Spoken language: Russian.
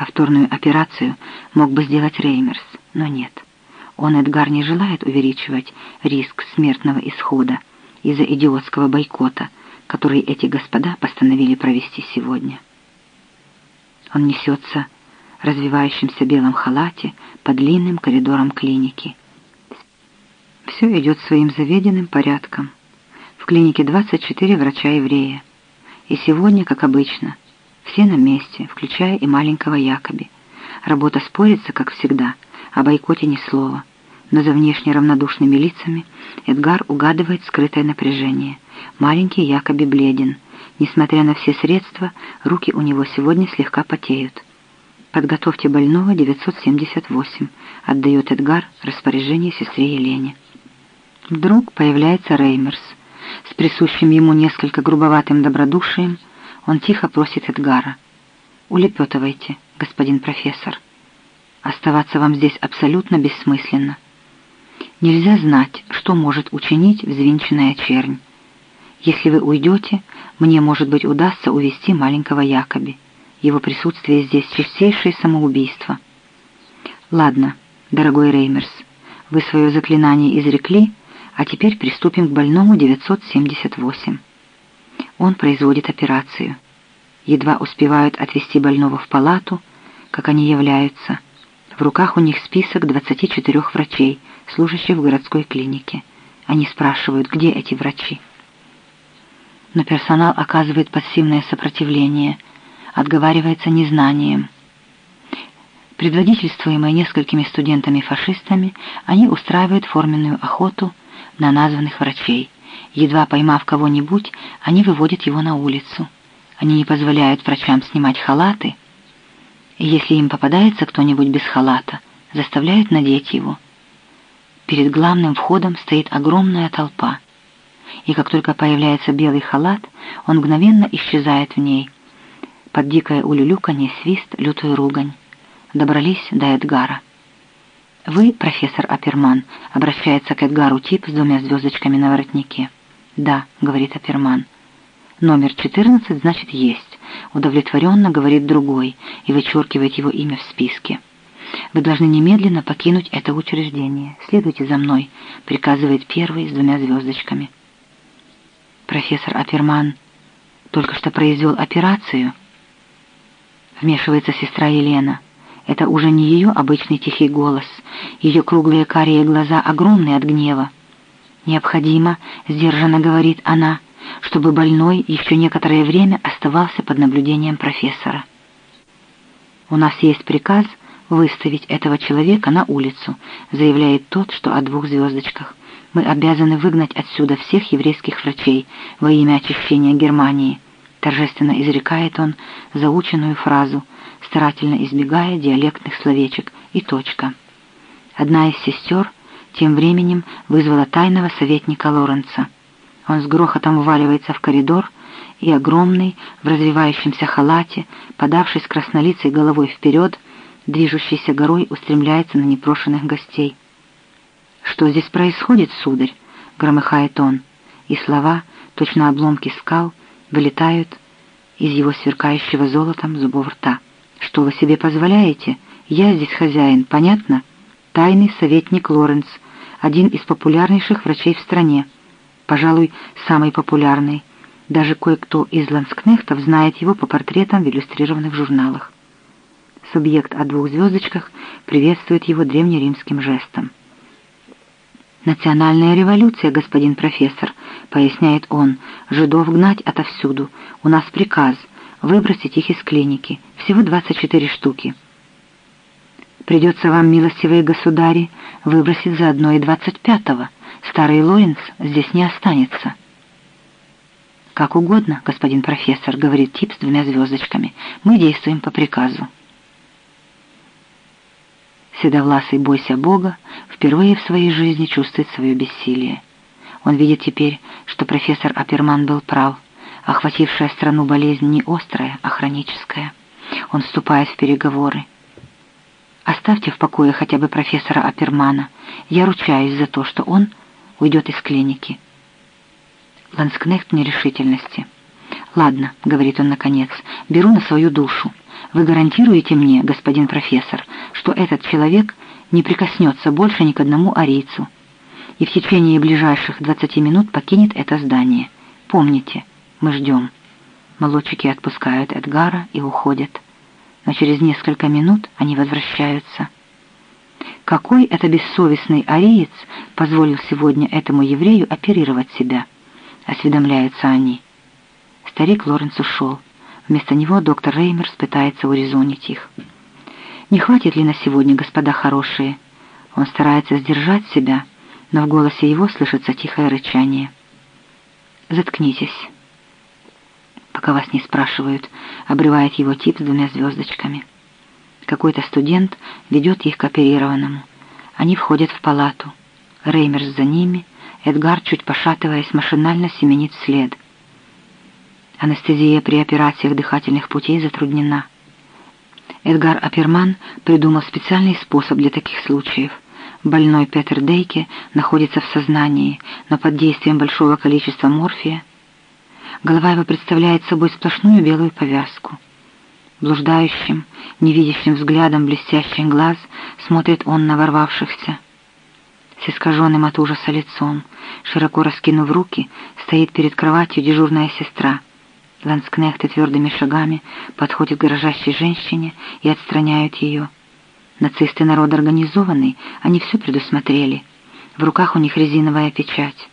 Повторную операцию мог бы сделать Реймерс, но нет. Он, Эдгар, не желает увеличивать риск смертного исхода из-за идиотского бойкота, который эти господа постановили провести сегодня. Он несется в развивающемся белом халате по длинным коридорам клиники. Все идет своим заведенным порядком. В клинике 24 врача-еврея. И сегодня, как обычно, все на месте, включая и маленького Якоби. Работа спорится, как всегда, о бойкоте ни слова. Но за внешне равнодушными лицами Эдгар угадывает скрытое напряжение. Маленький Якоби бледен. Несмотря на все средства, руки у него сегодня слегка потеют. «Подготовьте больного 978», — отдает Эдгар распоряжение сестре Елене. Вдруг появляется Реймерс. С присущим ему несколько грубоватым добродушием он тихо просит Эдгара. «Улепетывайте, господин профессор. Оставаться вам здесь абсолютно бессмысленно. Нельзя знать, что может учинить взвинченная чернь. Если вы уйдете, мне, может быть, удастся увести маленького Якоби. Его присутствие здесь — чистейшее самоубийство. Ладно, дорогой Реймерс, вы свое заклинание изрекли, а теперь приступим к больному 978. Он производит операцию. Едва успевают отвезти больного в палату, как они являются. В руках у них список 24 врачей, служащих в городской клинике. Они спрашивают, где эти врачи. Но персонал оказывает пассивное сопротивление, отговаривается незнанием. Предводительствуемые несколькими студентами-фашистами, они устраивают форменную охоту на названных врачей. Едва поймав кого-нибудь, они выводят его на улицу. Они не позволяют врачам снимать халаты, и если им попадается кто-нибудь без халата, заставляют надеть его. Перед главным входом стоит огромная толпа, и как только появляется белый халат, он мгновенно исчезает в ней. Под дикое улюлюканье, свист, лютую ругань. Добрались до Эдгара. «Вы, профессор Аперман», — обращается к Эдгару тип с двумя звездочками на воротнике. «Да», — говорит Аперман. «Номер 14, значит, есть», — удовлетворенно говорит другой и вычеркивает его имя в списке. «Вы должны немедленно покинуть это учреждение. Следуйте за мной», — приказывает первый с двумя звездочками. Профессор Аперман только что произвел операцию. Вмешивается сестра Елена. Это уже не ее обычный тихий голос. Ее круглые карие глаза огромные от гнева. «Необходимо», — сдержанно говорит она, — «чтобы больной еще некоторое время оставался под наблюдением профессора». «У нас есть приказ выставить этого человека на улицу», — заявляет тот, что о двух звездочках. «Мы обязаны выгнать отсюда всех еврейских врачей во имя очищения Германии», — торжественно изрекает он заученную фразу — старательно избегая диалектных словечек, и точка. Одна из сестер тем временем вызвала тайного советника Лоренца. Он с грохотом вваливается в коридор, и огромный, в развивающемся халате, подавшись краснолицей головой вперед, движущейся горой устремляется на непрошенных гостей. «Что здесь происходит, сударь?» — громыхает он, и слова, точно обломки скал, вылетают из его сверкающего золотом зубов рта. Что вы себе позволяете? Я здесь хозяин, понятно? Тайный советник Лоренс, один из популярнейших врачей в стране. Пожалуй, самый популярный. Даже кое-кто из ланскнехтов знает его по портретам в иллюстрированных журналах. Субъект о двух звездочках приветствует его древнеримским жестом. «Национальная революция, господин профессор», — поясняет он, — «жидов гнать отовсюду. У нас приказ — выбросить их из клиники. Всего 24 штуки. Придется вам, милостивые государи, выбросить заодно и 25-го. Старый Лоинс здесь не останется. «Как угодно, господин профессор», — говорит тип с двумя звездочками. «Мы действуем по приказу». Седовласый бойся Бога впервые в своей жизни чувствует свое бессилие. Он видит теперь, что профессор Аперман был прав — охватившая страну болезнь не острая, а хроническая. Он вступает в переговоры. Оставьте в покое хотя бы профессора Апермана. Я ручаюсь за то, что он уйдет из клиники. Ланскнехт в нерешительности. «Ладно», — говорит он наконец, — «беру на свою душу. Вы гарантируете мне, господин профессор, что этот человек не прикоснется больше ни к одному арийцу и в течение ближайших двадцати минут покинет это здание. Помните, мы ждем». Молодчики отпускают Эдгара и уходят. Но через несколько минут они возвращаются. Какой это бессовестный ариец позволил сегодня этому еврею оперировать себя? Осведомляются они. Старик Лоренс ушел. Вместо него доктор Реймерс пытается урезонить их. «Не хватит ли на сегодня, господа хорошие?» Он старается сдержать себя, но в голосе его слышится тихое рычание. «Заткнитесь» пока вас не спрашивают, обрывает его тип с двумя звездочками. Какой-то студент ведет их к оперированному. Они входят в палату. Реймерс за ними, Эдгар, чуть пошатываясь, машинально семенит вслед. Анестезия при операциях дыхательных путей затруднена. Эдгар Аперман придумал специальный способ для таких случаев. Больной Петер Дейке находится в сознании, но под действием большого количества морфия Голова его представляет собой сплошную белую повязку. Блуждающим, невидящим взглядом блестящий глаз смотрит он на ворвавшихся. С искаженным от ужаса лицом, широко раскинув руки, стоит перед кроватью дежурная сестра. Ланскнехты твердыми шагами подходят к дрожащей женщине и отстраняют ее. Нацисты народ организованный, они все предусмотрели. В руках у них резиновая печать.